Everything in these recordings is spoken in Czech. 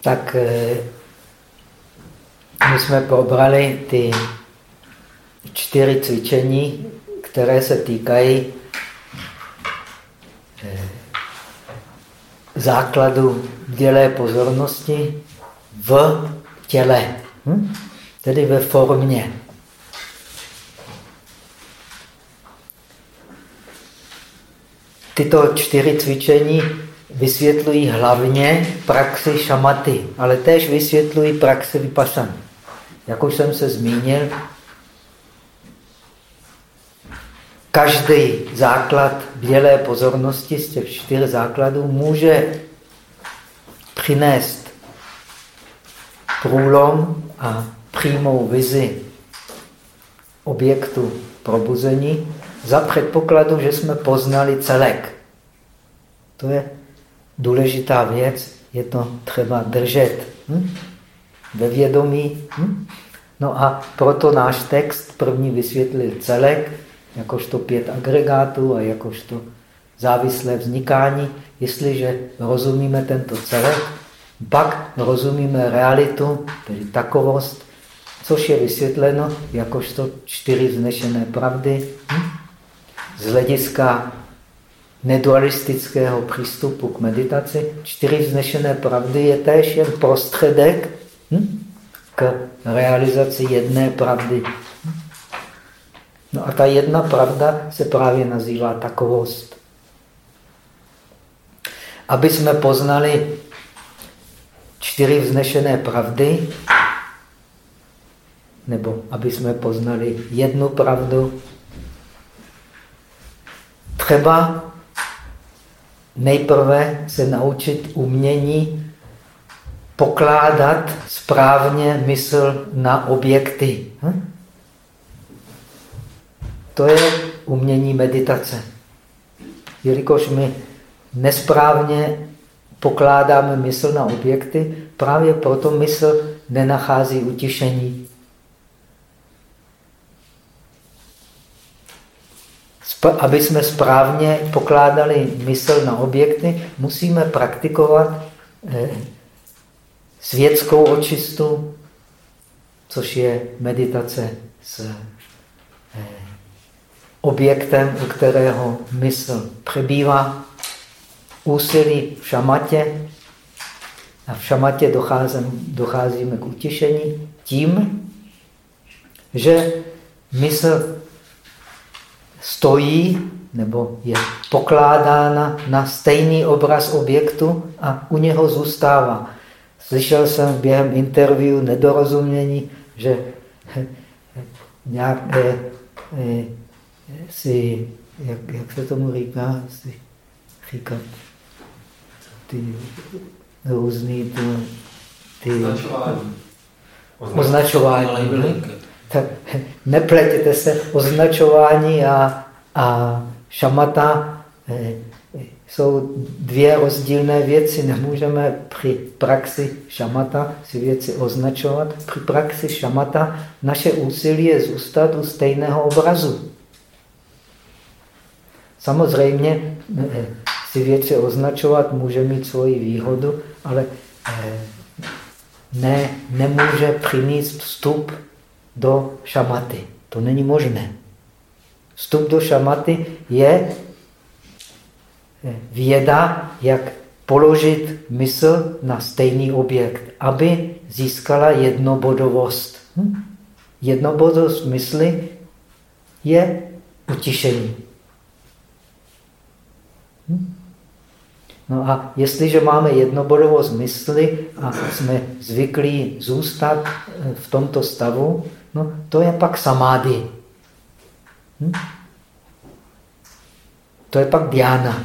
tak eh, my jsme probrali ty čtyři cvičení, které se týkají eh, základu dělé pozornosti v těle, hm? tedy ve formě. Tyto čtyři cvičení vysvětlují hlavně praxi šamaty, ale též vysvětlují praxi vypasany. Jak už jsem se zmínil, každý základ bělé pozornosti z těch čtyř základů může přinést průlom a přímou vizi objektu probuzení za předpokladu, že jsme poznali celek. To je důležitá věc, je to třeba držet hm? ve vědomí. Hm? No a proto náš text první vysvětlil celek, jakožto pět agregátů a jakožto závislé vznikání. Jestliže rozumíme tento celek, pak rozumíme realitu, tedy takovost, což je vysvětleno jakožto čtyři vznešené pravdy. Hm? Z hlediska nedualistického přístupu k meditaci, čtyři vznešené pravdy je též jen prostředek hm? k realizaci jedné pravdy. No a ta jedna pravda se právě nazývá takovost. Aby jsme poznali čtyři vznešené pravdy, nebo aby jsme poznali jednu pravdu, třeba nejprve se naučit umění pokládat správně mysl na objekty. Hm? To je umění meditace. Jelikož my nesprávně pokládáme mysl na objekty, právě proto mysl nenachází utišení. Aby jsme správně pokládali mysl na objekty, musíme praktikovat eh, světskou očistu, což je meditace s eh, objektem, u kterého mysl přebývá, úsilí v šamatě. A v šamatě docházím, docházíme k utišení tím, že mysl stojí nebo je pokládána na stejný obraz objektu a u něho zůstává. Slyšel jsem během interview nedorozumění, že nějaké eh, si, jak, jak se tomu říká, si říkat ty různý to, ty označování. označování. Tak nepletěte se, označování a, a šamata eh, jsou dvě rozdílné věci. Nemůžeme při praxi šamata si věci označovat. Při praxi šamata naše úsilí je zůstat u stejného obrazu. Samozřejmě eh, si věci označovat může mít svoji výhodu, ale eh, ne, nemůže přinést vstup do šamaty. To není možné. Vstup do šamaty je věda, jak položit mysl na stejný objekt, aby získala jednobodovost. Hm? Jednobodovost mysli je utišení. Hm? No a jestliže máme jednobodovost mysli a jsme zvyklí zůstat eh, v tomto stavu, no to je pak samády. Hm? To je pak diána.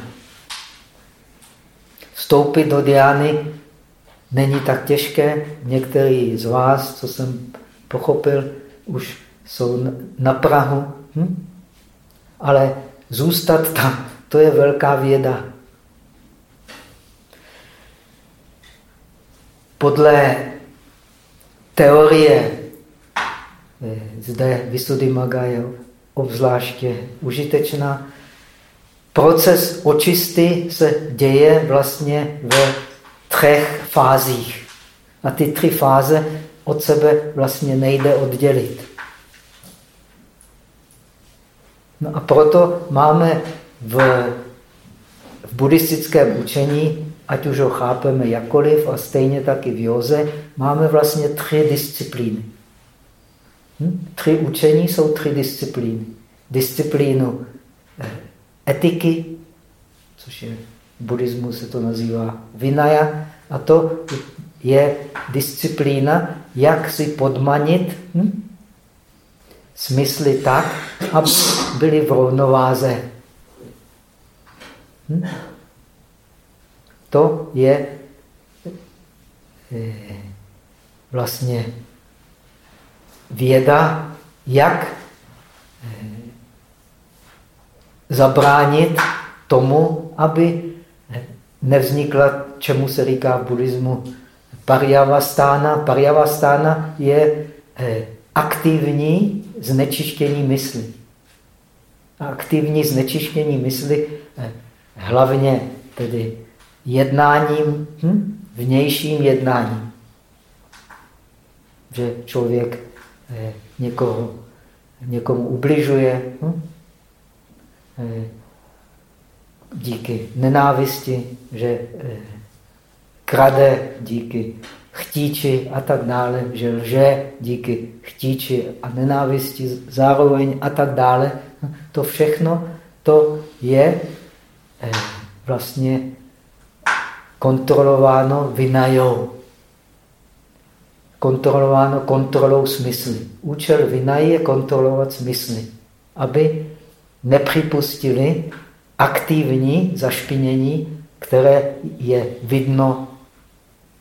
Vstoupit do diány není tak těžké. Některý z vás, co jsem pochopil, už jsou na Prahu. Hm? Ale zůstat tam, to je velká věda. Podle teorie zde Visuddhimagga je obzvláště užitečná. Proces očisty se děje vlastně ve třech fázích. A ty tři fáze od sebe vlastně nejde oddělit. No a proto máme v, v buddhistickém učení, ať už ho chápeme jakkoliv, a stejně tak i v joze, máme vlastně tři disciplíny. Hm? Tři učení jsou tři disciplíny. Disciplínu eh, etiky, což je v buddhismu se to nazývá vinaya, a to je disciplína, jak si podmanit hm? smysly tak, aby byly v rovnováze. Hm? To je eh, vlastně věda, jak eh, zabránit tomu, aby nevznikla, čemu se říká v buddhismu, Paryavastána. Paryavastána je eh, aktivní znečištění mysli. Aktivní znečištění mysli eh, hlavně tedy jednáním, hm? vnějším jednáním. Že člověk někoho, někomu ubližuje hm? díky nenávisti, že krade díky chtíči a tak dále, že lže díky chtíči a nenávisti zároveň a tak dále. To všechno to je eh, vlastně kontrolováno vinajou. Kontrolováno kontrolou smysly. Účel vinají je kontrolovat smysly, aby nepřipustili aktivní zašpinění, které je vidno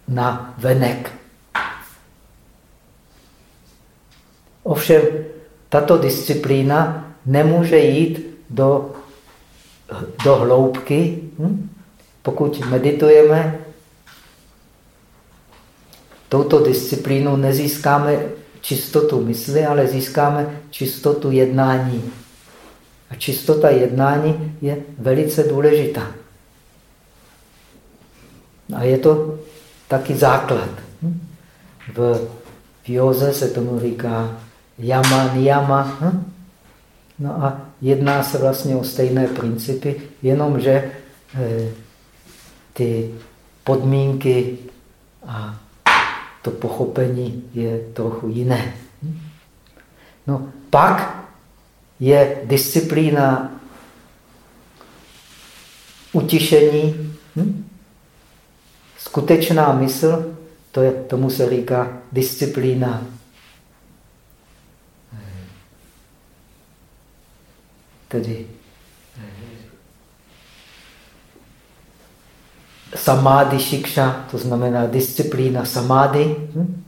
na venek. Ovšem, tato disciplína nemůže jít do, do hloubky. Hm? Pokud meditujeme, touto disciplínou nezískáme čistotu mysli, ale získáme čistotu jednání. A čistota jednání je velice důležitá. A je to taky základ. Hm? V, v se tomu říká yama, niyama. Hm? No a jedná se vlastně o stejné principy, jenomže eh, ty podmínky a to pochopení je trochu jiné. No, pak je disciplína utišení. Hm? Skutečná mysl, to je, tomu se říká disciplína. Tedy samády šikša, to znamená disciplína samády. Hm?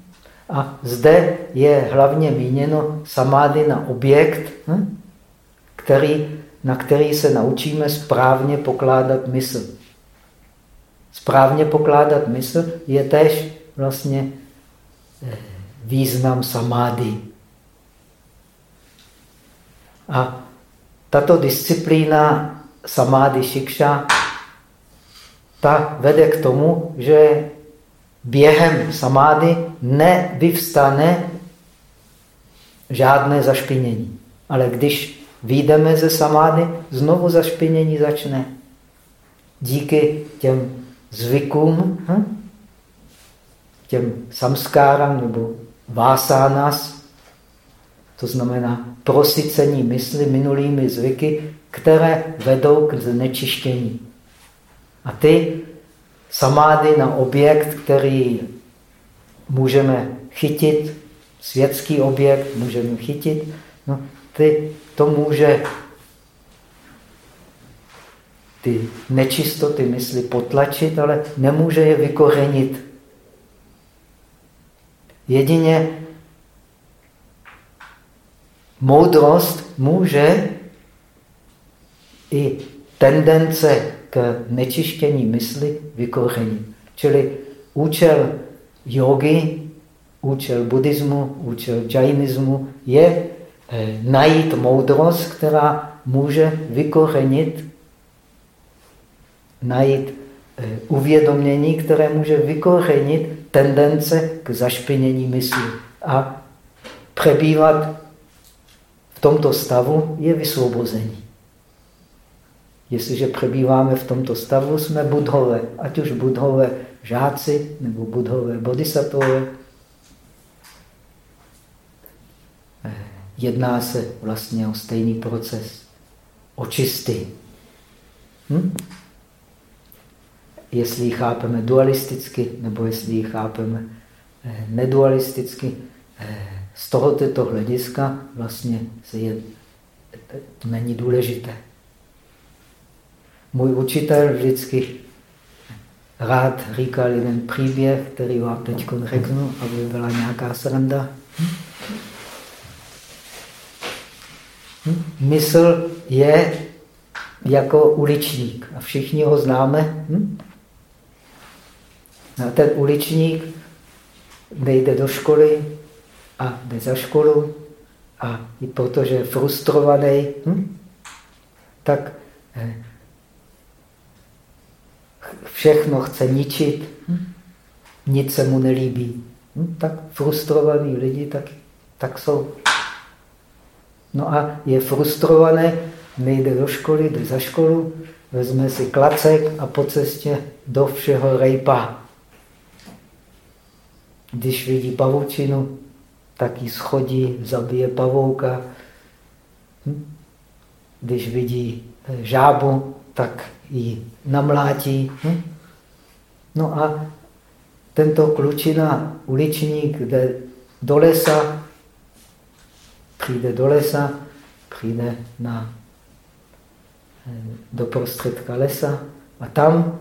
A zde je hlavně míněno samády na objekt, hm? který, na který se naučíme správně pokládat mysl správně pokládat mysl je tež vlastně eh, význam samády. A tato disciplína samády šikša, ta vede k tomu, že během samády nevyvstane žádné zašpinění. Ale když výjdeme ze samády, znovu zašpinění začne. Díky těm zvykům, hm? těm samskárám nebo vásánas, to znamená prosycení mysli minulými zvyky, které vedou k znečištění. A ty samády na objekt, který můžeme chytit, světský objekt můžeme chytit, no, ty, to může ty nečistoty mysli potlačit, ale nemůže je vykořenit. Jedině moudrost může i tendence nečištění mysli vykořenit. Čili účel jogy, účel buddhismu, účel džajnismu je eh, najít moudrost, která může vykořenit najít eh, uvědomění, které může vykořenit tendence k zašpinění mysli. A přebývat v tomto stavu je vysvobození. Jestliže přebýváme v tomto stavu, jsme budhové, ať už budhové žáci nebo budhové bodhisattvové. Eh, jedná se vlastně o stejný proces očisty. Hm? Jestli ji chápeme dualisticky, nebo jestli ji chápeme eh, nedualisticky, eh, z tohoto hlediska vlastně se je, to není důležité. Můj učitel vždycky rád říkal jeden příběh, který vám teď řeknu, aby byla nějaká sranda. Mysl je jako uličník a všichni ho známe. A ten uličník nejde do školy a jde za školu a i protože je frustrovaný, tak eh, všechno chce ničit, nic se mu nelíbí. Tak frustrovaní lidi tak, tak jsou. No a je frustrované, nejde do školy, jde za školu, vezme si klacek a po cestě do všeho rejpa. Když vidí pavučinu, tak ji schodí, zabije pavouka. Když vidí eh, žábu, tak ji namlátí. No a tento klučina, uličník, jde do lesa, přijde do lesa, přijde na, do prostředka lesa a tam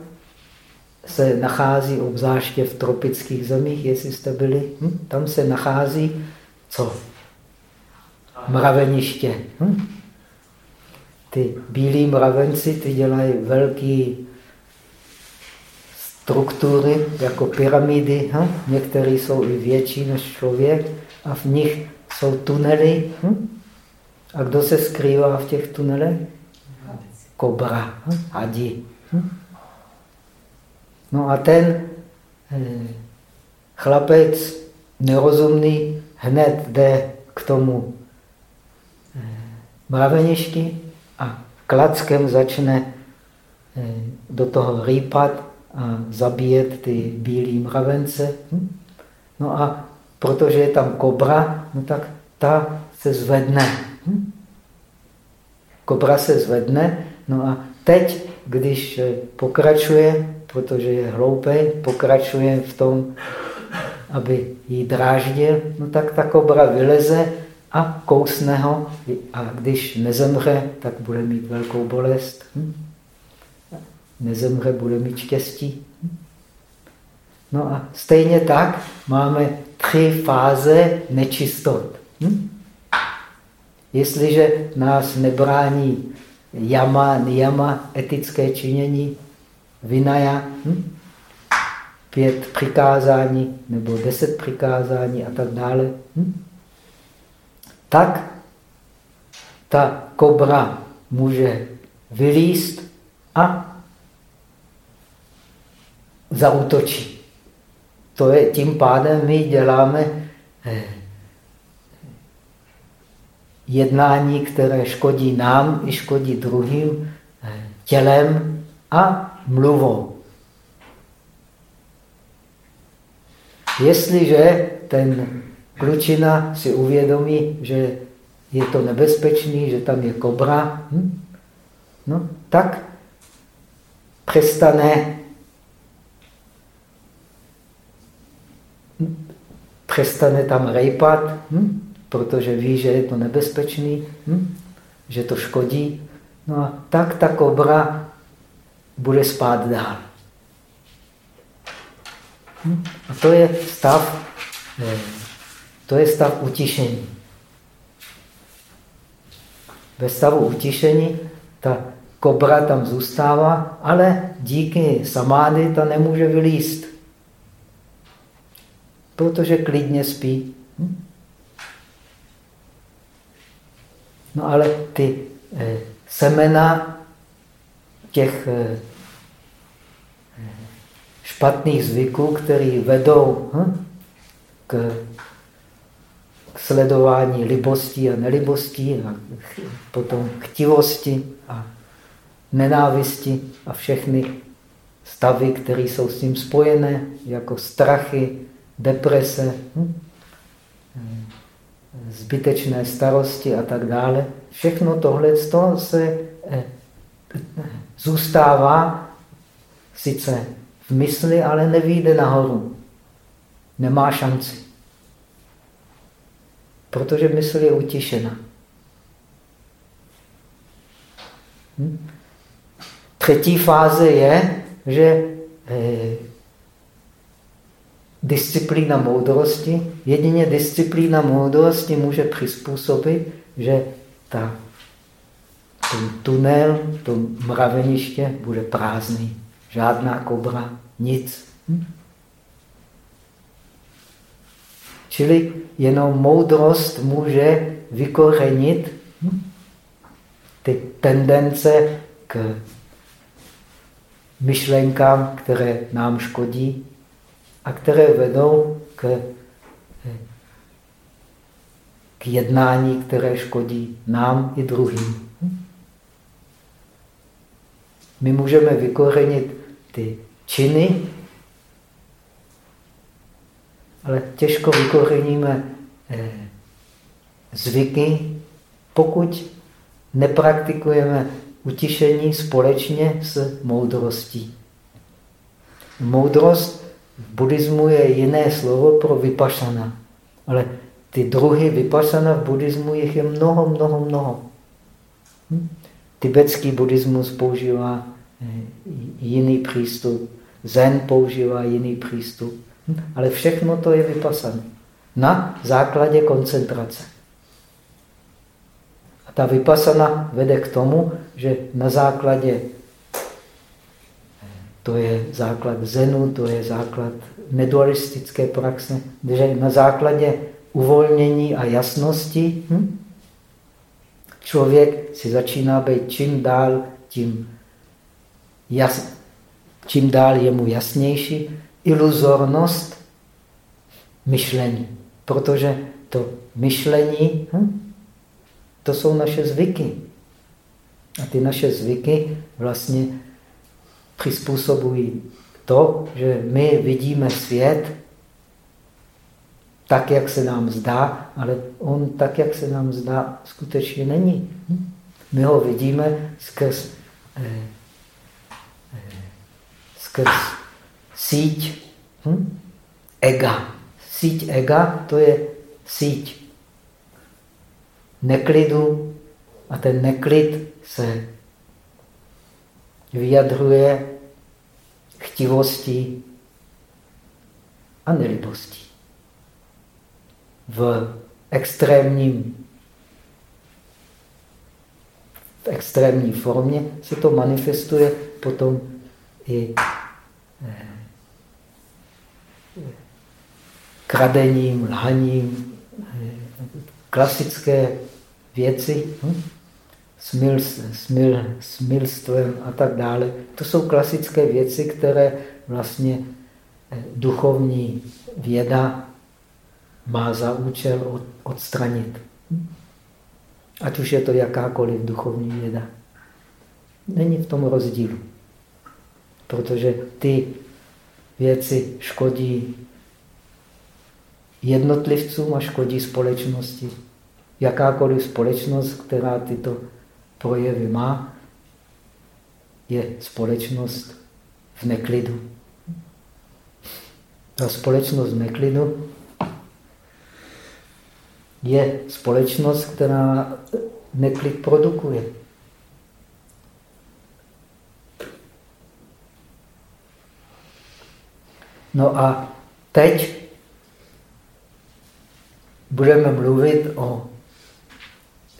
se nachází, obzvláště v tropických zemích, jestli jste byli, hm? tam se nachází co? Mraveniště. Hm? Ty bílí mravenci, ty dělají velké struktury, jako pyramidy. Hm? Některé jsou i větší než člověk a v nich jsou tunely. Hm? A kdo se skrývá v těch tunelech? Kobra, hm? hadi. Hm? No a ten eh, chlapec nerozumný hned jde k tomu eh, mraveništi a klackem začne eh, do toho rýpat a zabíjet ty bílé mravence. Hm? No a protože je tam kobra, no tak ta se zvedne. Hm? Kobra se zvedne, no a teď, když pokračuje, protože je hloupý, pokračuje v tom, aby ji dráždil, no tak ta kobra vyleze a kousne ho a když nezemře, tak bude mít velkou bolest. Hm? Nezemře, bude mít štěstí. Hm? No a stejně tak máme tři fáze nečistot. Hm? Jestliže nás nebrání jama, niyama, etické činění, vinaya, hm? pět přikázání nebo deset přikázání a tak dále, hm? Tak ta kobra může vylíst a zautočí. To je tím pádem my děláme eh, jednání, které škodí nám i škodí druhým eh, tělem a mluvou. Jestliže ten klučina si uvědomí, že je to nebezpečný, že tam je kobra, hm? no, tak přestane přestane tam rejpat, hm? protože ví, že je to nebezpečný, hm? že to škodí. No a tak ta kobra bude spát dál. Hm? A to je stav, eh, to je stav utišení. Ve stavu utišení ta kobra tam zůstává, ale díky samády ta nemůže vylíst. Protože klidně spí. Hm? No ale ty eh, semena těch eh, špatných zvyků, které vedou hm, k, k sledování libostí a nelibostí a potom chtivosti a nenávisti a všechny stavy, které jsou s tím spojené, jako strachy, deprese, hm, zbytečné starosti a tak dále. Všechno tohle se eh, zůstává sice v mysli, ale nevíde nahoru. Nemá šanci. Protože mysl je utišena. Hm? Třetí fáze je, že eh, disciplína moudrosti, jedině disciplína moudrosti může přizpůsobit, že ta, ten tunel, to mraveniště bude prázdný. Žádná kobra, nic. Hm? Čili jenom moudrost může vykorenit ty tendence k myšlenkám, které nám škodí a které vedou k, k jednání, které škodí nám i druhým. My můžeme vykorenit ty činy, ale těžko vykoreníme eh, zvyky, pokud nepraktikujeme utišení společně s moudrostí. Moudrost v buddhismu je jiné slovo pro vypašana, ale ty druhy vypašana v buddhismu jich je mnoho, mnoho, mnoho. Hm? Tibetský buddhismus používá eh, jiný přístup, zen používá jiný přístup? Ale všechno to je vypasané na základě koncentrace. Ta vypasana vede k tomu, že na základě, to je základ zenu, to je základ nedualistické praxe, že na základě uvolnění a jasnosti hm, člověk si začíná být čím dál, tím jas, čím dál je mu jasnější iluzornost myšlení. Protože to myšlení hm, to jsou naše zvyky. A ty naše zvyky vlastně přizpůsobují to, že my vidíme svět tak, jak se nám zdá, ale on tak, jak se nám zdá, skutečně není. My ho vidíme skrz, eh, eh, skrz síť hm? ega. Síť ega to je síť neklidu a ten neklid se vyjadruje chtivostí a nelibostí. V extrémním v extrémní formě se to manifestuje potom i eh, kradením, lhaním, klasické věci, hm? smil, smil, smilstvem a tak dále. To jsou klasické věci, které vlastně eh, duchovní věda má za účel odstranit. Hm? Ať už je to jakákoliv duchovní věda. Není v tom rozdílu. Protože ty věci škodí jednotlivcům a škodí společnosti. Jakákoliv společnost, která tyto projevy má, je společnost v neklidu. A společnost v neklidu je společnost, která neklid produkuje. No a teď budeme mluvit o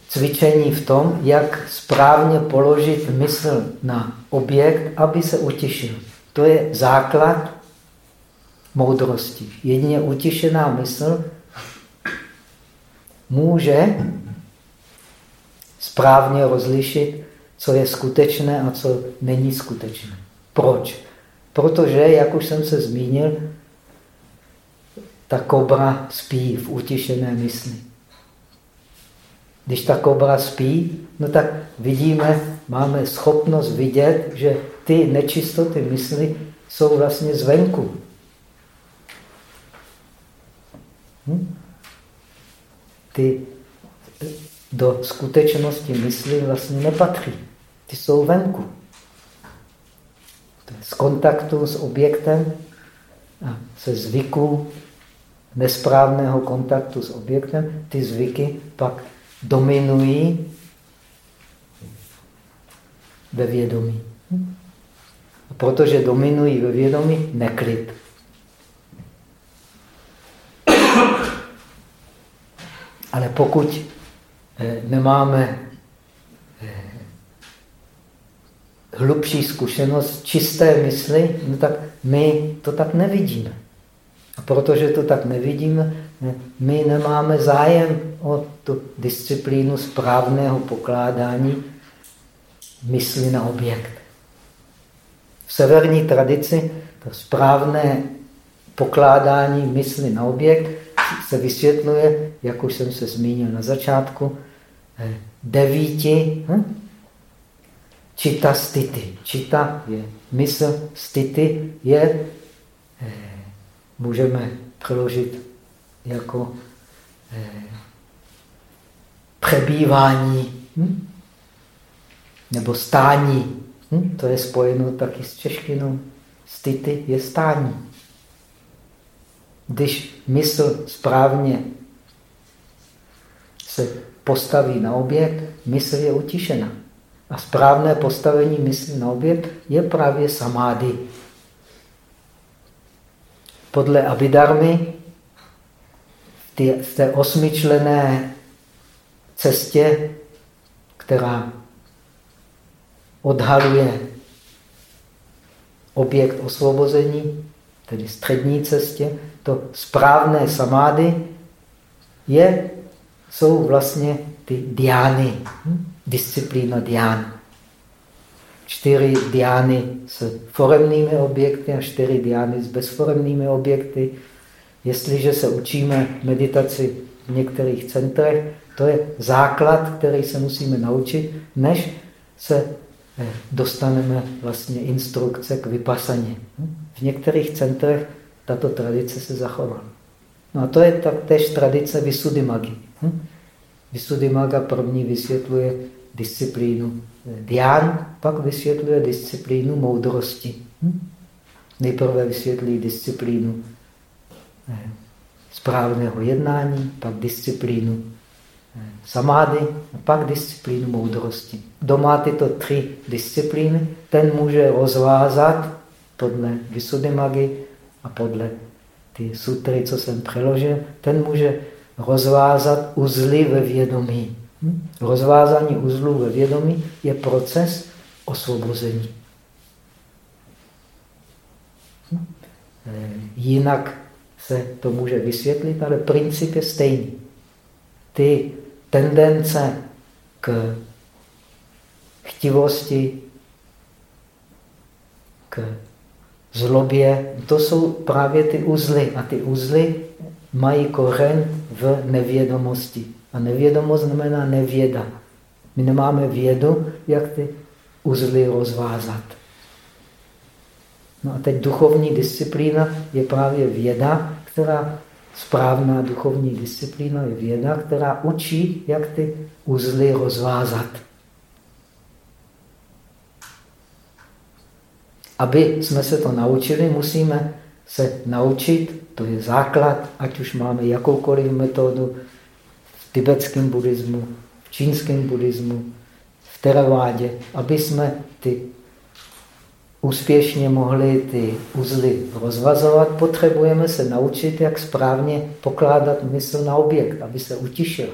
cvičení v tom, jak správně položit mysl na objekt, aby se utišil. To je základ moudrosti. Jedině utišená mysl může správně rozlišit, co je skutečné a co není skutečné. Proč? Protože, jak už jsem se zmínil, ta kobra spí v utišené mysli. Když ta kobra spí, no tak vidíme, máme schopnost vidět, že ty nečistoty mysli jsou vlastně zvenku. Hm? Ty do skutečnosti mysli vlastně nepatří. Ty jsou venku. Z kontaktu s objektem a se zvyku nesprávného kontaktu s objektem, ty zvyky pak dominují ve vědomí. A protože dominují ve vědomí, neklid. Ale pokud eh, nemáme eh, hlubší zkušenost čisté mysli, no tak my to tak nevidíme. A protože to tak nevidíme, my nemáme zájem o tu disciplínu správného pokládání mysli na objekt. V severní tradici to správné pokládání mysli na objekt se vysvětluje, jak už jsem se zmínil na začátku, eh, devíti hm? čita stity. Čita je mysl, stity je, eh, můžeme přeložit jako eh, přebývání hm? nebo stání. Hm? To je spojeno taky s češtinou. Stity je stání. Když mysl správně se postaví na objekt, mysl je utišena. A správné postavení mysli na objekt je právě samády. Podle Abidarmy v té osmičlené cestě, která odhaluje objekt osvobození, tedy střední cestě, to správné samády je, jsou vlastně ty diány, hm? disciplína dián. Čtyři diány s foremnými objekty a čtyři diány s bezforemnými objekty. Jestliže se učíme meditaci v některých centrech, to je základ, který se musíme naučit, než se eh, dostaneme vlastně instrukce k vypasaně. V některých centrech tato tradice se zachovala. No a to je taktéž tradice Visuddhimaggy. Visuddhimagga první vysvětluje disciplínu Dián, pak vysvětluje disciplínu moudrosti. Nejprve vysvětlí disciplínu eh, správného jednání, pak disciplínu eh, samády a pak disciplínu moudrosti. Kdo má tyto tři disciplíny, ten může rozvázat podle Visuddhimagy a podle ty sutry, co jsem přeložil, ten může rozvázat uzly ve vědomí. Rozvázání uzlů ve vědomí je proces osvobození. Eh, jinak se to může vysvětlit, ale princip je stejný. Ty tendence k chtivosti, k zlobě, to jsou právě ty uzly. A ty uzly mají kořen v nevědomosti. A nevědomost znamená nevěda. My nemáme vědu, jak ty uzly rozvázat. No a teď duchovní disciplína je právě věda, která, správná duchovní disciplína je věda, která učí, jak ty uzly rozvázat. Aby jsme se to naučili, musíme se naučit, to je základ, ať už máme jakoukoliv metodu, tibetském buddhismu, v čínském buddhismu, v teravádě, aby jsme ty úspěšně mohli ty uzly rozvazovat, potřebujeme se naučit, jak správně pokládat mysl na objekt, aby se utišil.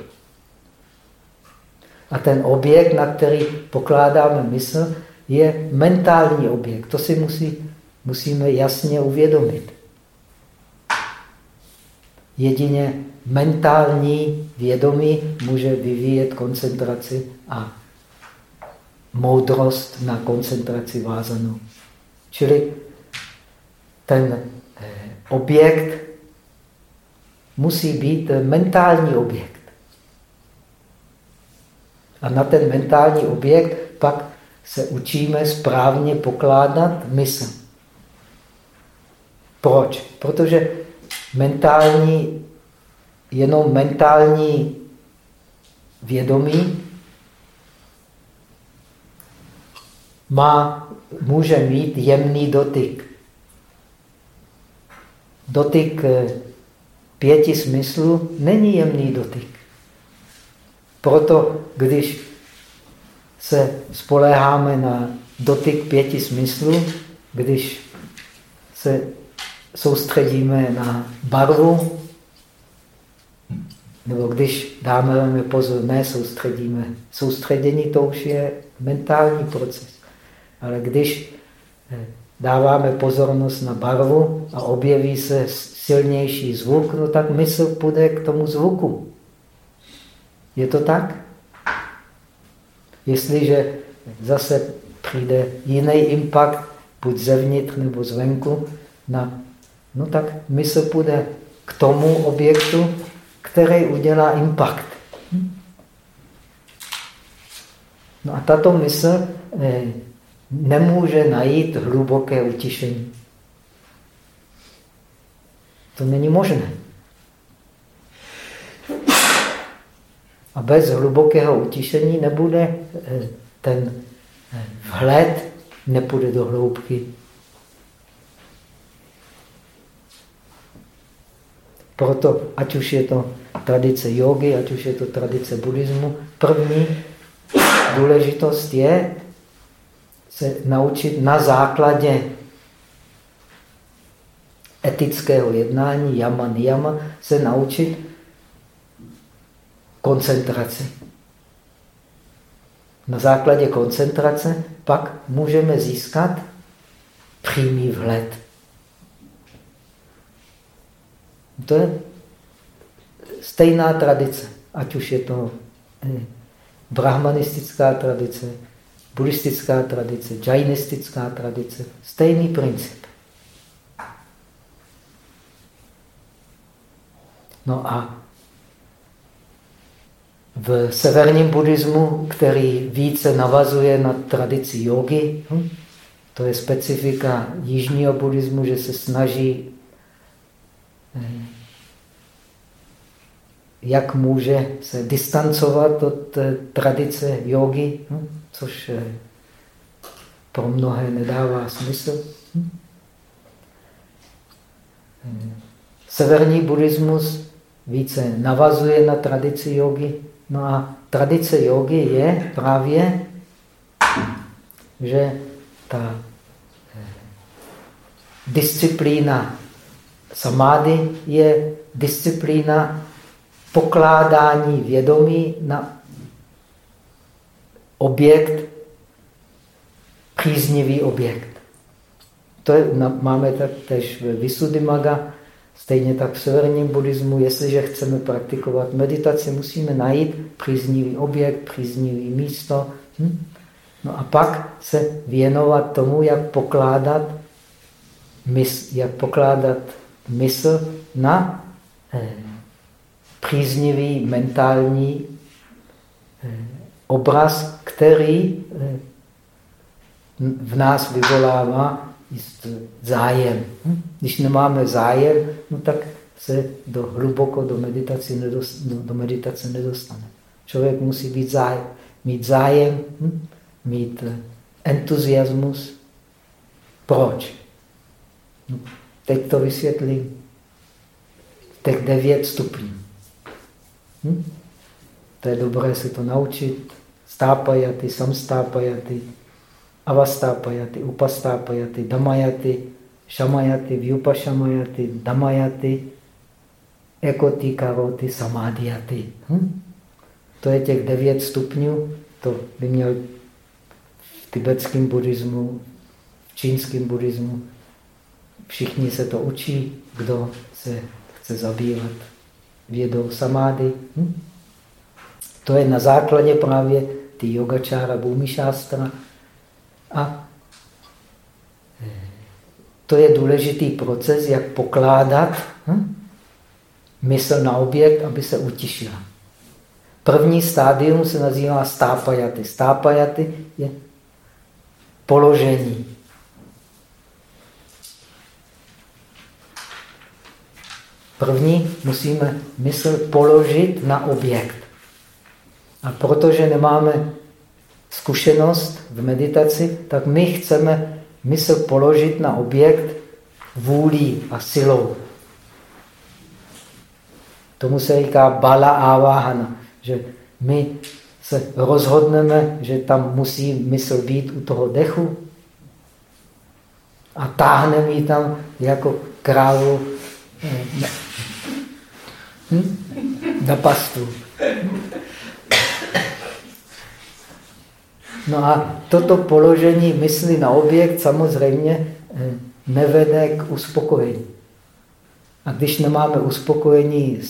A ten objekt, na který pokládáme mysl, je mentální objekt. To si musí, musíme jasně uvědomit. Jedině mentální vědomí může vyvíjet koncentraci a moudrost na koncentraci vázanou. Čili ten eh, objekt musí být mentální objekt. A na ten mentální objekt pak se učíme správně pokládat mysl. Proč? Protože mentální, jenom mentální vědomí má, může mít jemný dotyk. Dotyk eh, pěti smyslů není jemný dotyk. Proto, když se spoléháme na dotyk pěti smyslů, když se soustředíme na barvu, nebo když dáme pozor, ne soustředíme. Soustředění to už je mentální proces. Ale když eh, dáváme pozornost na barvu a objeví se silnější zvuk, no tak mysl půjde k tomu zvuku. Je to tak? Jestliže zase přijde jiný impact, buď zevnitř nebo zvenku, na, no tak mysl půjde k tomu objektu, který udělá impact. No a tato mysl eh, nemůže najít hluboké utišení. To není možné. A bez hlubokého utišení nebude eh, ten eh, vhled, nepůjde do hloubky. Proto, ať už je to tradice jogy, ať už je to tradice buddhismu, první důležitost je se naučit na základě etického jednání, yama niyama, se naučit koncentraci. Na základě koncentrace pak můžeme získat přímý vhled. To je stejná tradice, ať už je to eh, brahmanistická tradice, buddhistická tradice, džajnistická tradice, stejný princip. No a v severním buddhismu, který více navazuje na tradici jogy, hm, to je specifika jižního buddhismu, že se snaží, jak může se distancovat od eh, tradice jogy, hm, což eh, pro mnohé nedává smysl. Hm. Severní buddhismus více navazuje na tradici jogy. No a tradice jogy je právě, že ta eh, disciplína samády je disciplína pokládání vědomí na objekt, příznivý objekt. To je, máme tak tež v Visuddhimaga, Stejně tak v severním buddhismu, jestliže chceme praktikovat meditaci, musíme najít příznivý objekt, příznivý místo. Hm? No a pak se věnovat tomu, jak pokládat, mysl, jak pokládat mysl na eh, příznivý mentální eh, obraz, který eh, v nás vyvolává zájem. Hm? Když nemáme zájem, no tak se do, hluboko do meditace, nedost, do, do meditace nedostane. Člověk musí být zájem, mít zájem, hm? mít entuziasmus. Proč? No, teď to vysvětlím. Teď devět stupňů. Hm? To je dobré se to naučit. Stápajaty, samstápajaty, avastápajaty, upastápajaty, damajaty, šamajaty, vyupašamajaty, damajaty, ekoty, karoty, samádiaty. Hm? To je těch devět stupňů, to by měl v tibetském buddhismu, v čínském buddhismu. Všichni se to učí, kdo se chce zabývat vědou samády. Hm? To je na základě právě ty yogačára, bhumišástra, a to je důležitý proces, jak pokládat hm, mysl na objekt, aby se utišila. První stádium se nazývá stápajaty. Stápajaty je položení. První musíme mysl položit na objekt. A protože nemáme zkušenost v meditaci, tak my chceme mysl položit na objekt vůlí a silou. Tomu se říká bala avahana, že my se rozhodneme, že tam musí mysl být u toho dechu a táhneme ji tam jako krávu eh, hm? na pastu. No a toto položení mysli na objekt samozřejmě eh, nevede k uspokojení. A když nemáme uspokojení,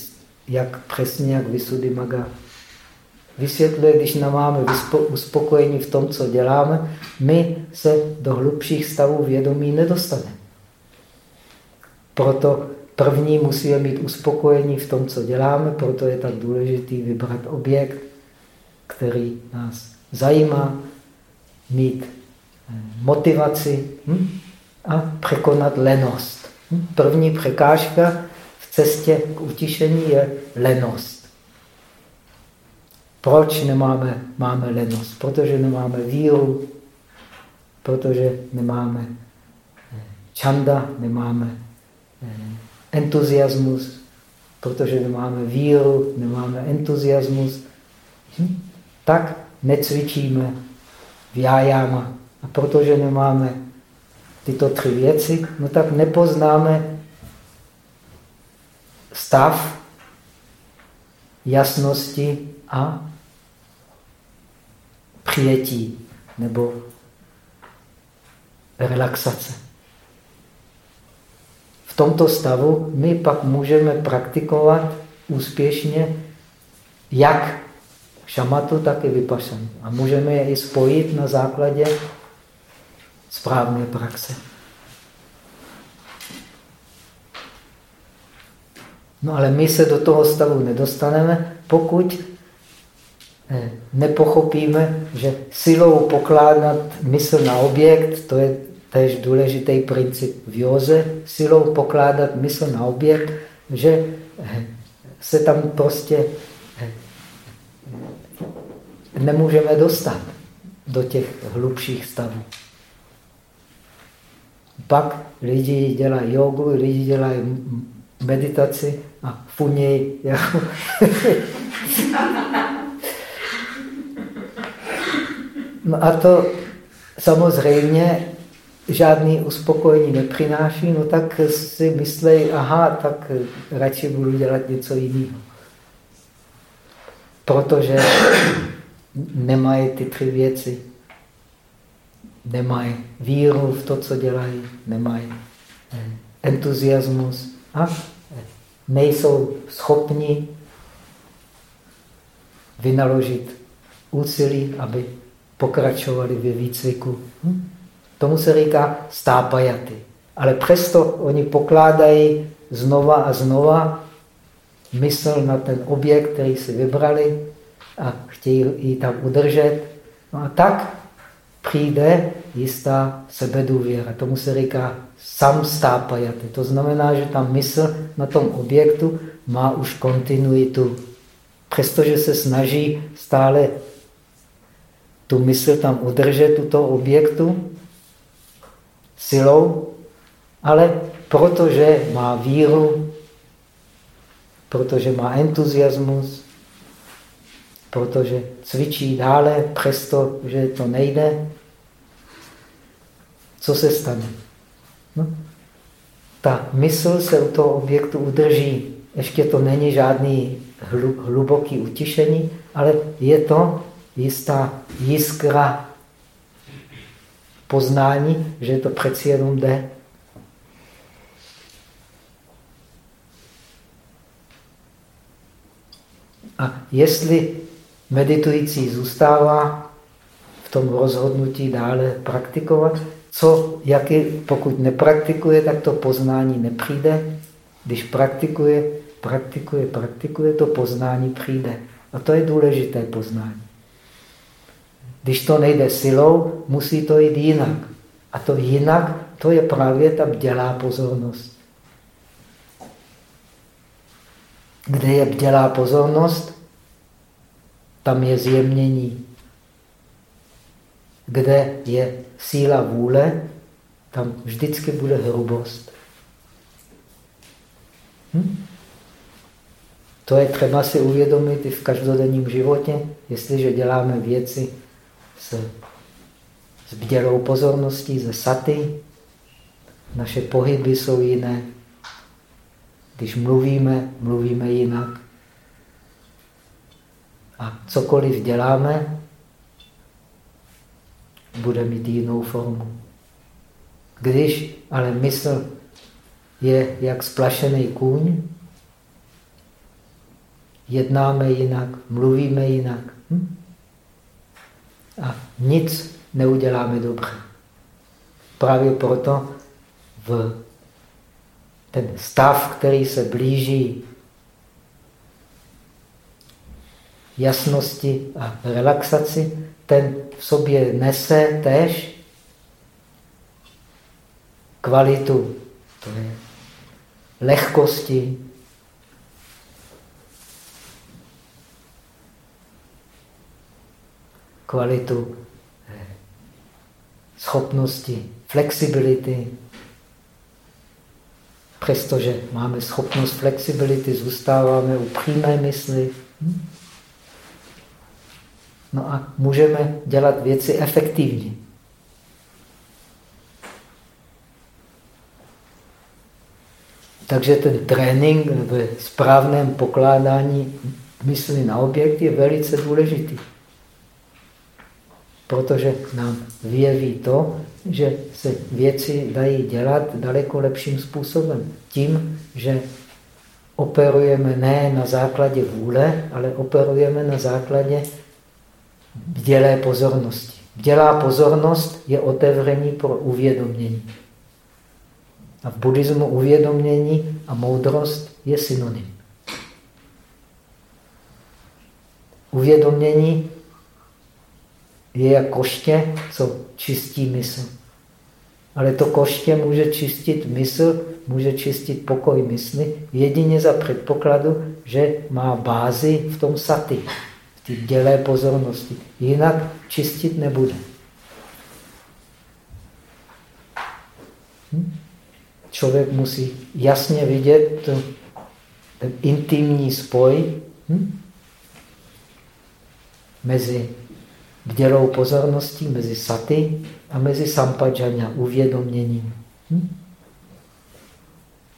jak přesně jak Vysudy Maga vysvětluje, když nemáme uspokojení v tom, co děláme, my se do hlubších stavů vědomí nedostaneme. Proto první musíme mít uspokojení v tom, co děláme, proto je tak důležitý vybrat objekt, který nás zajímá, mít eh, motivaci hm? a překonat lenost. Hm? První překážka v cestě k utišení je lenost. Proč nemáme máme lenost? Protože nemáme víru, protože nemáme eh, čanda, nemáme eh, entuziasmus, protože nemáme víru, nemáme entuziasmus, hm? tak necvičíme vyájáma. A protože nemáme tyto tři věci, no tak nepoznáme stav jasnosti a přijetí nebo relaxace. V tomto stavu my pak můžeme praktikovat úspěšně jak šamatu, tak i vypašanu. A můžeme je i spojit na základě správné praxe. No ale my se do toho stavu nedostaneme, pokud eh, nepochopíme, že silou pokládat mysl na objekt, to je tež důležitý princip v józe, silou pokládat mysl na objekt, že eh, se tam prostě eh, nemůžeme dostat do těch hlubších stavů. Pak lidi dělají jogu, lidi dělají meditaci a funěj. Jako no a to samozřejmě žádný uspokojení nepřináší, no tak si myslej, aha, tak radši budu dělat něco jiného. Protože nemají ty tři věci. Nemají víru v to, co dělají, nemají entuziasmus a nejsou schopni vynaložit úsilí, aby pokračovali ve výcviku. Hm? Tomu se říká stápajaty. Ale přesto oni pokládají znova a znova mysl na ten objekt, který si vybrali a chtějí ji tam udržet. No a tak přijde jistá sebedůvěra. Tomu se říká sam stápajaty. To znamená, že ta mysl na tom objektu má už kontinuitu. Přestože se snaží stále tu mysl tam udržet toho objektu silou, ale protože má víru, protože má entuziasmus, protože cvičí dále, přesto, že to nejde, co se stane? No, ta mysl se u toho objektu udrží. Ještě to není žádný hluboký utišení, ale je to jistá jiskra poznání, že to přeci jenom jde. A jestli meditující zůstává v tom rozhodnutí dále praktikovat, co, jaký, pokud nepraktikuje, tak to poznání nepřijde. Když praktikuje, praktikuje, praktikuje, to poznání přijde. A to je důležité poznání. Když to nejde silou, musí to jít jinak. A to jinak, to je právě ta bdělá pozornost. Kde je bdělá pozornost, tam je zjemnění. Kde je síla vůle, tam vždycky bude hrubost. Hm? To je třeba si uvědomit i v každodenním životě, jestliže děláme věci s, s bdělou pozorností, ze saty, naše pohyby jsou jiné. Když mluvíme, mluvíme jinak. A cokoliv děláme, bude mít jinou formu. Když ale mysl je jak splašený kůň, jednáme jinak, mluvíme jinak. Hm? A nic neuděláme dobře. Právě proto v ten stav, který se blíží jasnosti a relaxaci, ten v sobě nese tež kvalitu, to je lehkosti, kvalitu eh, schopnosti, flexibility. Přestože máme schopnost flexibility, zůstáváme u přímé mysli. Hm? No a můžeme dělat věci efektivně. Takže ten trénink ve správném pokládání mysli na objekt je velice důležitý. Protože nám vyjeví to, že se věci dají dělat daleko lepším způsobem. Tím, že operujeme ne na základě vůle, ale operujeme na základě bdělé pozornosti. Bdělá pozornost je otevření pro uvědomění. A v buddhismu uvědomění a moudrost je synonym. Uvědomění je jak koště, co čistí mysl. Ale to koště může čistit mysl, může čistit pokoj mysli jedině za předpokladu, že má bázi v tom saty ty dělé pozornosti. Jinak čistit nebude. Hm? Člověk musí jasně vidět to, ten intimní spoj hm? mezi bdělou pozorností, mezi saty a mezi sampaджaňa, uvědoměním. Hm?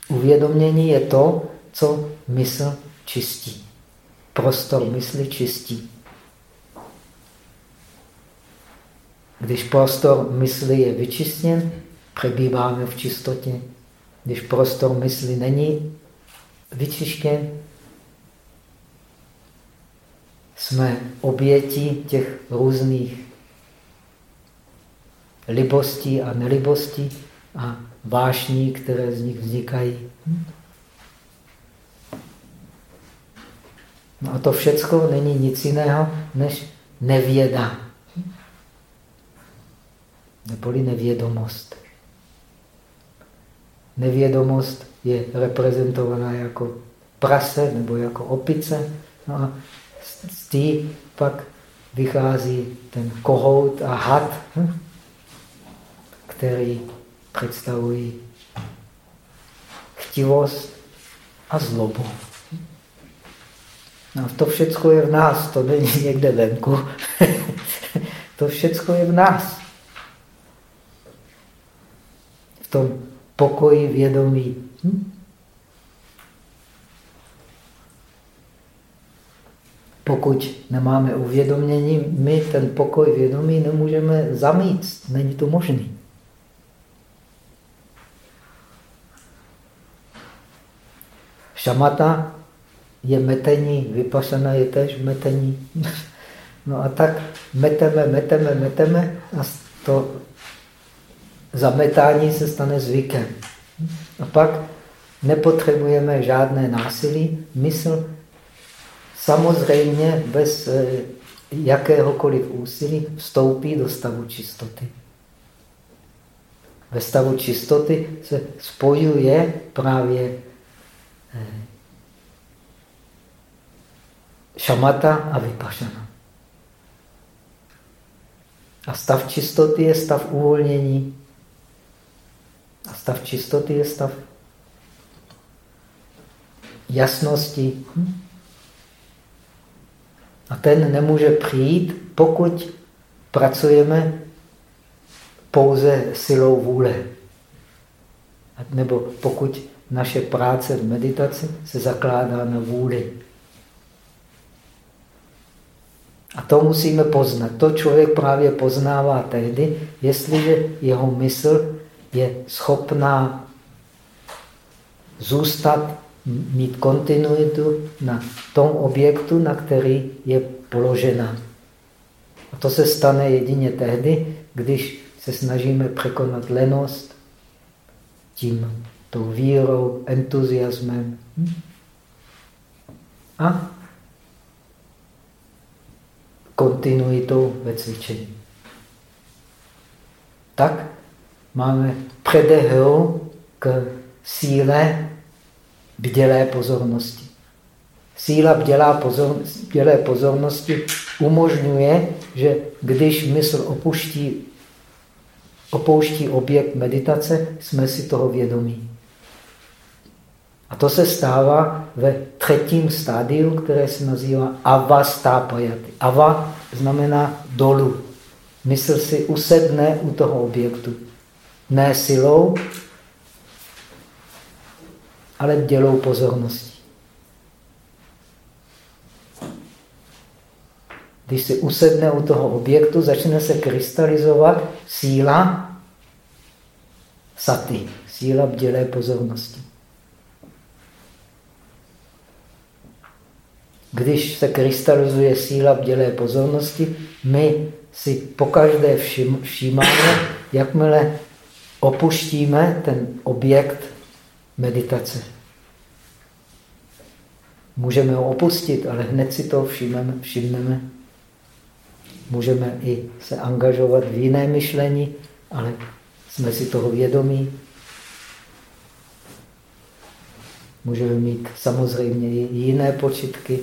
Uvědomění je to, co mysl čistí prostor mysli čistí. Když prostor mysli je vyčistěn, přebýváme v čistotě. Když prostor mysli není vyčištěn, jsme oběti těch různých libostí a nelibostí a vášní, které z nich vznikají. No a to všecko není nic jiného než nevěda. Neboli nevědomost. Nevědomost je reprezentovaná jako prase nebo jako opice. No a z té pak vychází ten kohout a had, hm, který představují chtivost a zlobu. No, to všechno je v nás, to není někde venku. to všechno je v nás. V tom pokoji vědomí. Hm? Pokud nemáme uvědomění, my ten pokoj vědomí nemůžeme zamít. Není to možný. Šamata je metení, vypašená je tež metení. No a tak meteme, meteme, meteme a to zametání se stane zvykem. A pak nepotřebujeme žádné násilí. Mysl samozřejmě bez eh, jakéhokoliv úsilí vstoupí do stavu čistoty. Ve stavu čistoty se spojuje právě eh, šamata a vypašana. A stav čistoty je stav uvolnění. A stav čistoty je stav jasnosti. Hm? A ten nemůže přijít, pokud pracujeme pouze silou vůle. Nebo pokud naše práce v meditaci se zakládá na vůli. A to musíme poznat. To člověk právě poznává tehdy, jestliže jeho mysl je schopná zůstat, mít kontinuitu na tom objektu, na který je položena. A to se stane jedině tehdy, když se snažíme překonat lenost tím, tou vírou, entuziasmem. A kontinuitou ve cvičení. Tak máme předehru k síle bdělé pozornosti. Síla bdělá pozor, bdělé pozornosti umožňuje, že když mysl opuští, opouští objekt meditace, jsme si toho vědomí. A to se stává ve třetím stádiu, které se nazývá avastápajaty. Ava znamená dolu. Mysl si usedne u toho objektu. Ne silou, ale dělou pozorností. Když si usedne u toho objektu, začne se krystalizovat síla saty, síla bdělé pozornosti. Když se krystalizuje síla bdělé pozornosti, my si pokaždé všímáme, jakmile opuštíme ten objekt meditace. Můžeme ho opustit, ale hned si to všimneme. všimneme. Můžeme i se angažovat v jiné myšlení, ale jsme si toho vědomí. Můžeme mít samozřejmě i jiné počitky,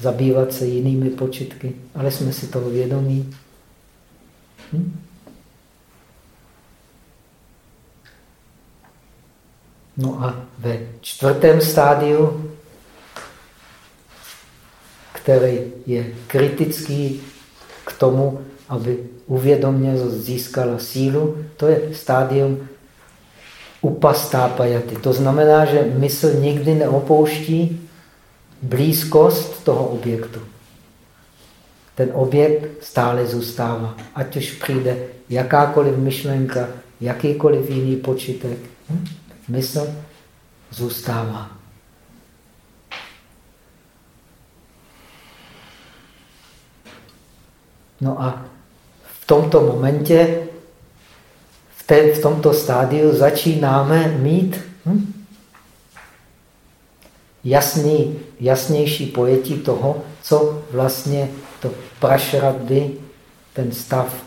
zabývat se jinými počitky, ale jsme si toho vědomí. Hm? No a ve čtvrtém stádiu, který je kritický k tomu, aby uvědomě získala sílu, to je stádium upastápajaty. To znamená, že mysl nikdy neopouští blízkost toho objektu. Ten objekt stále zůstává. Ať už přijde jakákoliv myšlenka, jakýkoliv jiný počítek, hm? Mysl zůstává. No a v tomto momentě, v, té, v tomto stádiu začínáme mít hm, jasný, jasnější pojetí toho, co vlastně to prašrady, ten stav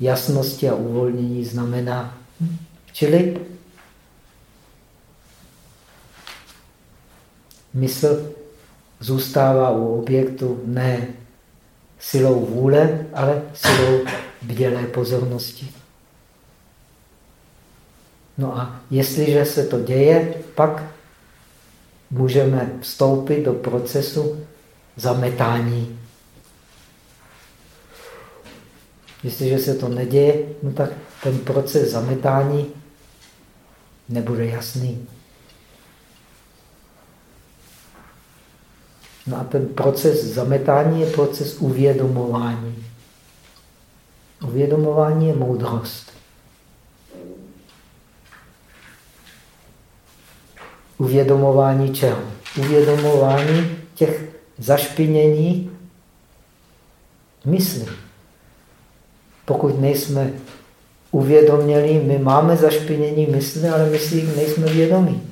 jasnosti a uvolnění znamená. Čili mysl zůstává u objektu ne silou vůle, ale silou bdělé pozornosti. No a jestliže se to děje, pak můžeme vstoupit do procesu zametání. Jestliže se to neděje, no tak ten proces zametání nebude jasný. No a ten proces zametání je proces uvědomování. Uvědomování je moudrost. Uvědomování čeho? Uvědomování těch zašpinění mysli. Pokud nejsme uvědomělí, my máme zašpinění mysli, ale my si nejsme vědomí.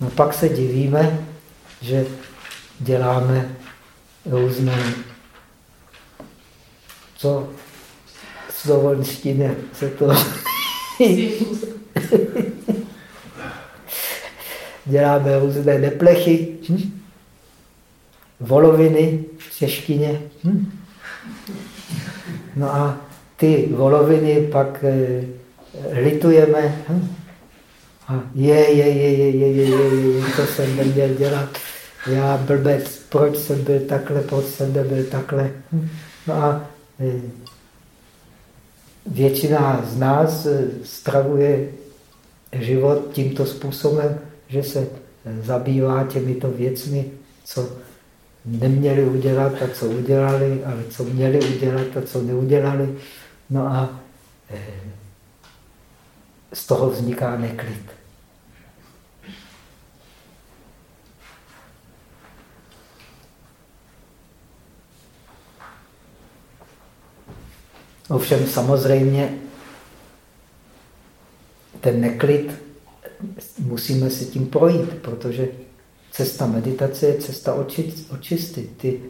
No pak se divíme, že děláme různé, co slovenštině se to děláme různé neplechy, hm? voloviny v češtině. Hm? No a ty voloviny pak e, litujeme. Hm? A je, je, je, je, je, je, je, je, to jsem neměl dělat. Já blbec, proč jsem byl takhle, proč jsem nebyl takhle. Hm? No a e, většina z nás e, stravuje život tímto způsobem, že se zabývá těmito věcmi, co neměli udělat a co udělali, ale co měli udělat a co neudělali. No a eh, z toho vzniká neklid. Ovšem samozřejmě ten neklid musíme si tím projít, protože cesta meditace je cesta očistit. Ty,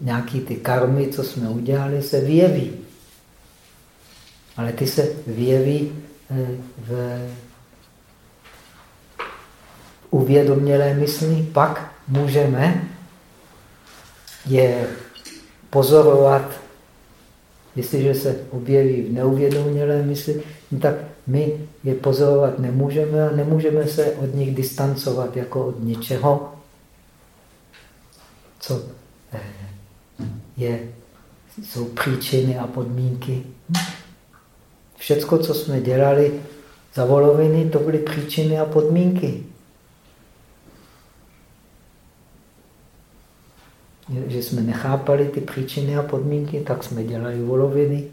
nějaký ty karmy, co jsme udělali, se vyjeví. Ale ty se vyjeví v uvědomělé mysli, pak můžeme je pozorovat, jestliže se objeví v neuvědomělé mysli, no tak my je pozorovat nemůžeme a nemůžeme se od nich distancovat jako od něčeho, co eh, je, jsou příčiny a podmínky. Všecko, co jsme dělali za voloviny, to byly příčiny a podmínky. Že jsme nechápali ty příčiny a podmínky, tak jsme dělali voloviny.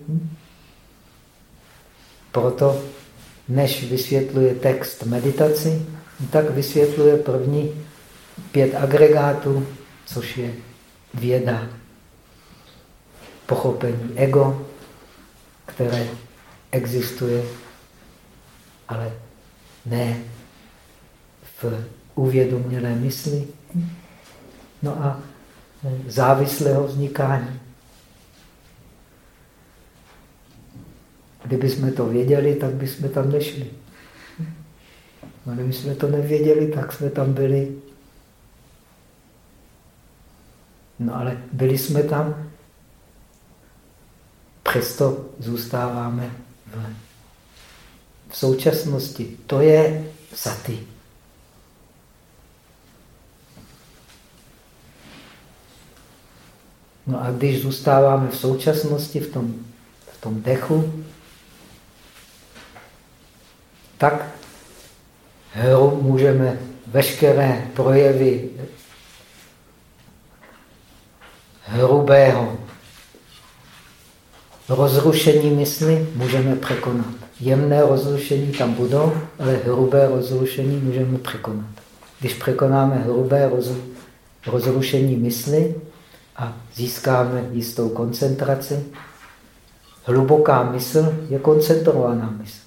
Proto než vysvětluje text meditaci, tak vysvětluje první pět agregátů, což je věda, pochopení ego, které existuje, ale ne v uvědomělé mysli. No a závislého vznikání. Kdyby jsme to věděli, tak bychom tam nešli. A kdyby jsme to nevěděli, tak jsme tam byli. No ale byli jsme tam, přesto zůstáváme v, současnosti. To je saty. No a když zůstáváme v současnosti, v tom, v tom dechu, tak hru můžeme veškeré projevy hrubého rozrušení mysli můžeme překonat. Jemné rozrušení tam budou, ale hrubé rozrušení můžeme překonat. Když překonáme hrubé rozrušení mysli a získáme jistou koncentraci, hluboká mysl je koncentrovaná mysl.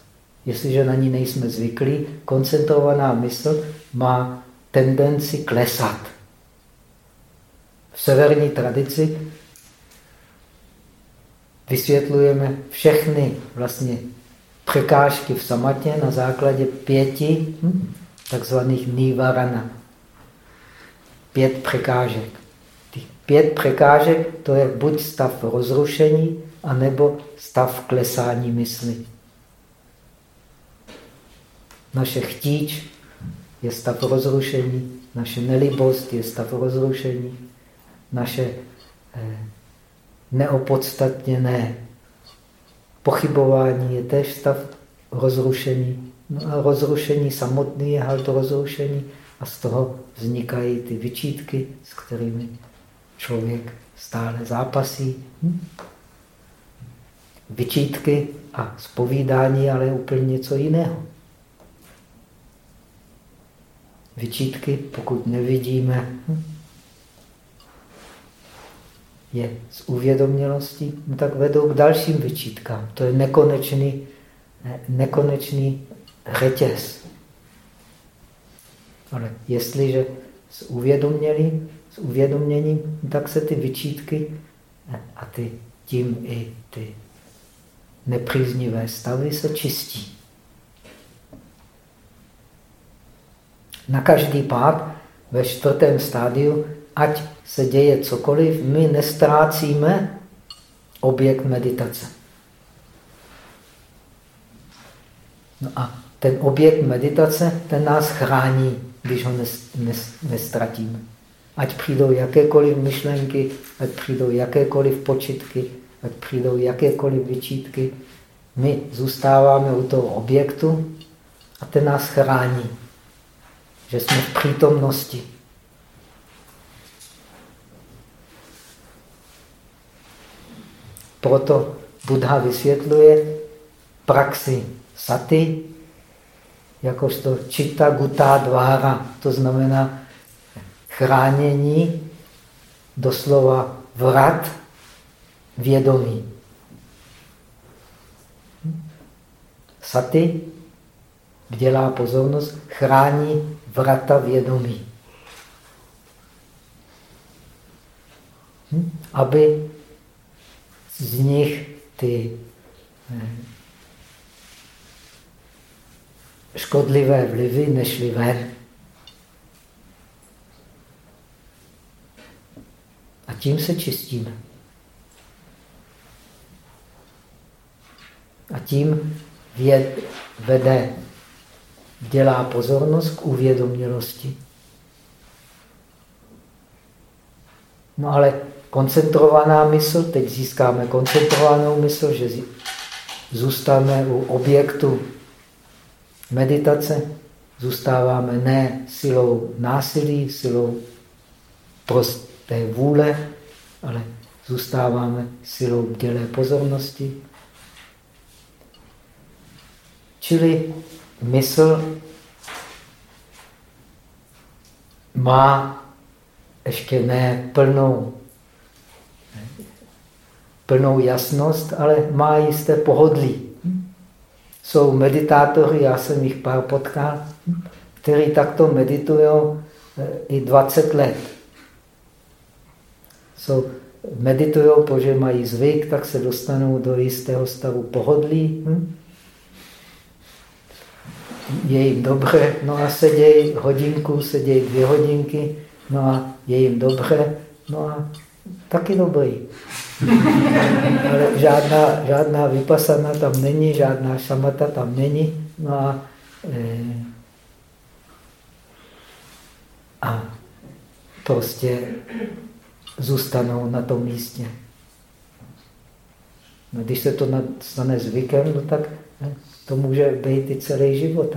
Jestliže na ní nejsme zvyklí, koncentrovaná mysl má tendenci klesat. V severní tradici vysvětlujeme všechny vlastně překážky v samatě na základě pěti hm, takzvaných nivarana. Pět překážek. Těch pět překážek to je buď stav rozrušení, anebo stav klesání mysli. Naše chtíč je stav rozrušení, naše nelibost je stav rozrušení, naše eh, neopodstatněné pochybování je též stav rozrušení. No a rozrušení samotný je halt rozrušení a z toho vznikají ty vyčítky, s kterými člověk stále zápasí. Hm? Vyčítky a spovídání ale je úplně něco jiného. vyčítky, pokud nevidíme je z uvědomělosti, no tak vedou k dalším vyčítkám. To je nekonečný, nekonečný řetěz. Ale jestliže s uvědoměním, s uvědoměním, tak se ty vyčítky a ty, tím i ty nepříznivé stavy se čistí. Na každý pád ve čtvrtém stádiu, ať se děje cokoliv, my nestrácíme objekt meditace. No a ten objekt meditace, ten nás chrání, když ho nestratíme. Ať přijdou jakékoliv myšlenky, ať přijdou jakékoliv počitky, ať přijdou jakékoliv vyčítky, my zůstáváme u toho objektu a ten nás chrání, že jsme v přítomnosti. Proto Buddha vysvětluje praxi saty, jakožto čita gutá dvára, to znamená chránění, doslova vrat vědomí. Saty, dělá pozornost, chrání vrata vědomí. Hm? Aby z nich ty eh, škodlivé vlivy nešly ven. A tím se čistíme. A tím věd, vede, dělá pozornost k uvědomělosti. No ale koncentrovaná mysl, teď získáme koncentrovanou mysl, že zůstáme u objektu meditace, zůstáváme ne silou násilí, silou prosté vůle, ale zůstáváme silou dělé pozornosti, Čili mysl má ještě ne plnou, plnou jasnost, ale má jisté pohodlí. Jsou meditátory, já jsem jich pár potkal, kteří takto meditují eh, i 20 let. Jsou, meditují, protože mají zvyk, tak se dostanou do jistého stavu pohodlí. Hm? je jim dobře, no a sedějí hodinku, sedějí dvě hodinky, no a je jim dobře, no a taky dobrý. Ale žádná, žádná vypasana tam není, žádná šamata tam není, no a, e, a prostě zůstanou na tom místě. No, když se to stane zvykem, no tak to může být i celý život.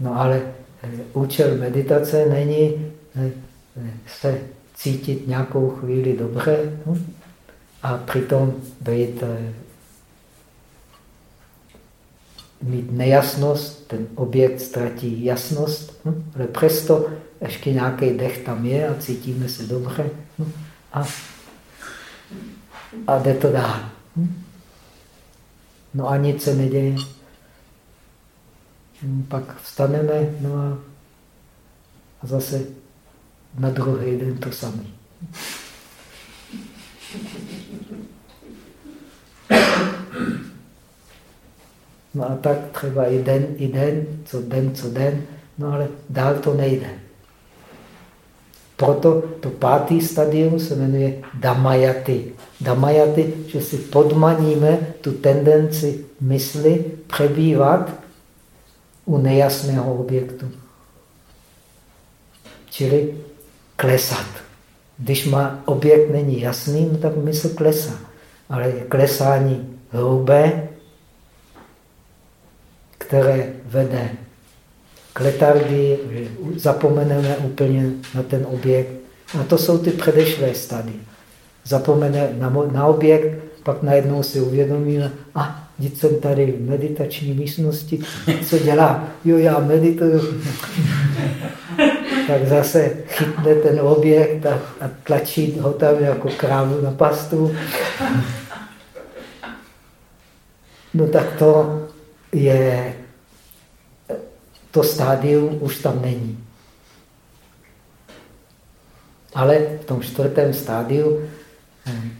No ale eh, účel meditace není se cítit nějakou chvíli dobře hm? a přitom být, mít nejasnost, ten objekt ztratí jasnost, hm? ale přesto ještě nějaký dech tam je a cítíme se dobře hm? a, a jde to dál. No a nic se neděje. Pak vstaneme, no a, a zase na druhý den to samé. No a tak třeba i den, i den, co den, co den, no ale dál to nejde. Proto to pátý stadium se jmenuje damayaty. Damayaty, že si podmaníme tu tendenci mysli přebývat u nejasného objektu. Čili klesat. Když má objekt není jasný, no tak mysl klesá. Ale klesání hrubé, které vede k letargii, že zapomeneme úplně na ten objekt. A to jsou ty předešlé stady. Zapomene na, na objekt, pak najednou si uvědomíme, a teď jsem tady v meditační místnosti, co dělá? Jo, já medituju. tak zase chytne ten objekt a, a tlačí ho tam jako krávu na pastu. No tak to je, to stádium už tam není. Ale v tom čtvrtém stádiu, hm,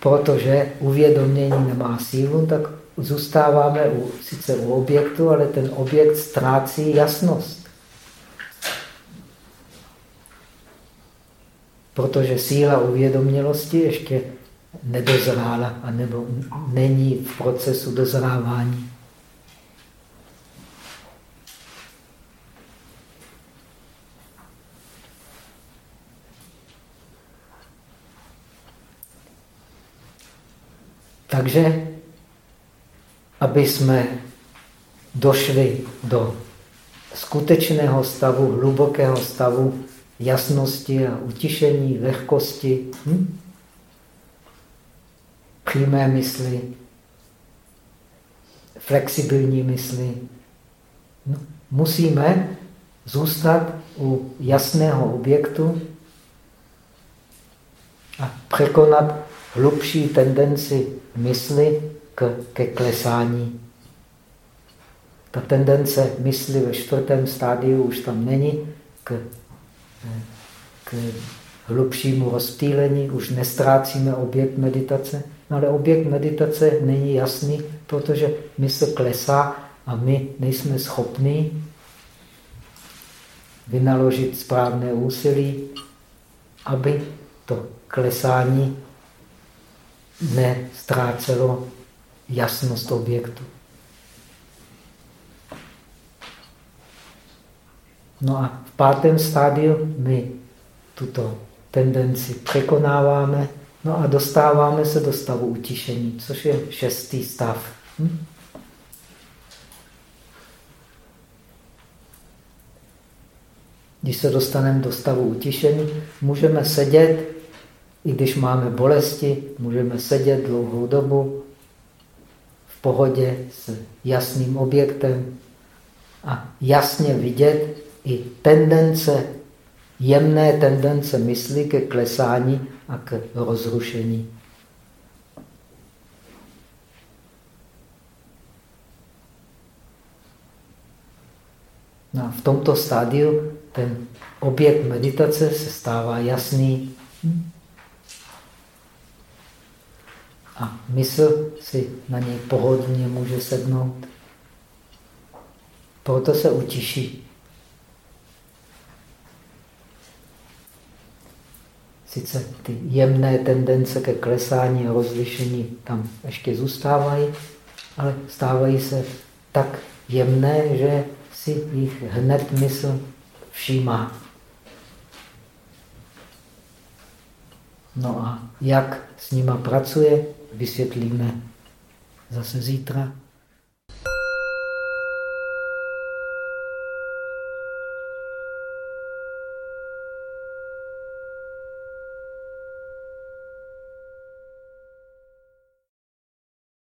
protože uvědomění nemá sílu, tak zůstáváme u, sice u objektu, ale ten objekt ztrácí jasnost. Protože síla uvědomělosti ještě nedozrála, anebo není v procesu dozrávání. Takže, aby jsme došli do skutečného stavu, hlubokého stavu jasnosti a utišení, lehkosti, hm? přímé mysli, flexibilní mysli. No, musíme zůstat u jasného objektu a překonat hlubší tendenci mysli k, ke klesání. Ta tendence mysli ve čtvrtém stádiu už tam není k, k hlubšímu rozptýlení, už nestrácíme objekt meditace. No ale objekt meditace není jasný, protože mysl klesá a my nejsme schopni vynaložit správné úsilí, aby to klesání nestrácelo jasnost objektu. No a v pátém stádiu my tuto tendenci překonáváme no a dostáváme se do stavu utišení, což je šestý stav. Hm? Když se dostaneme do stavu utišení, můžeme sedět i když máme bolesti, můžeme sedět dlouhou dobu v pohodě s jasným objektem a jasně vidět i tendence, jemné tendence mysli ke klesání a k rozrušení. No a v tomto stádiu ten objekt meditace se stává jasný. a mysl si na něj pohodlně může sednout. Proto se utiší. Sice ty jemné tendence ke klesání a rozlišení tam ještě zůstávají, ale stávají se tak jemné, že si jich hned mysl všímá. No a jak s nima pracuje, vysvětlíme zase zítra.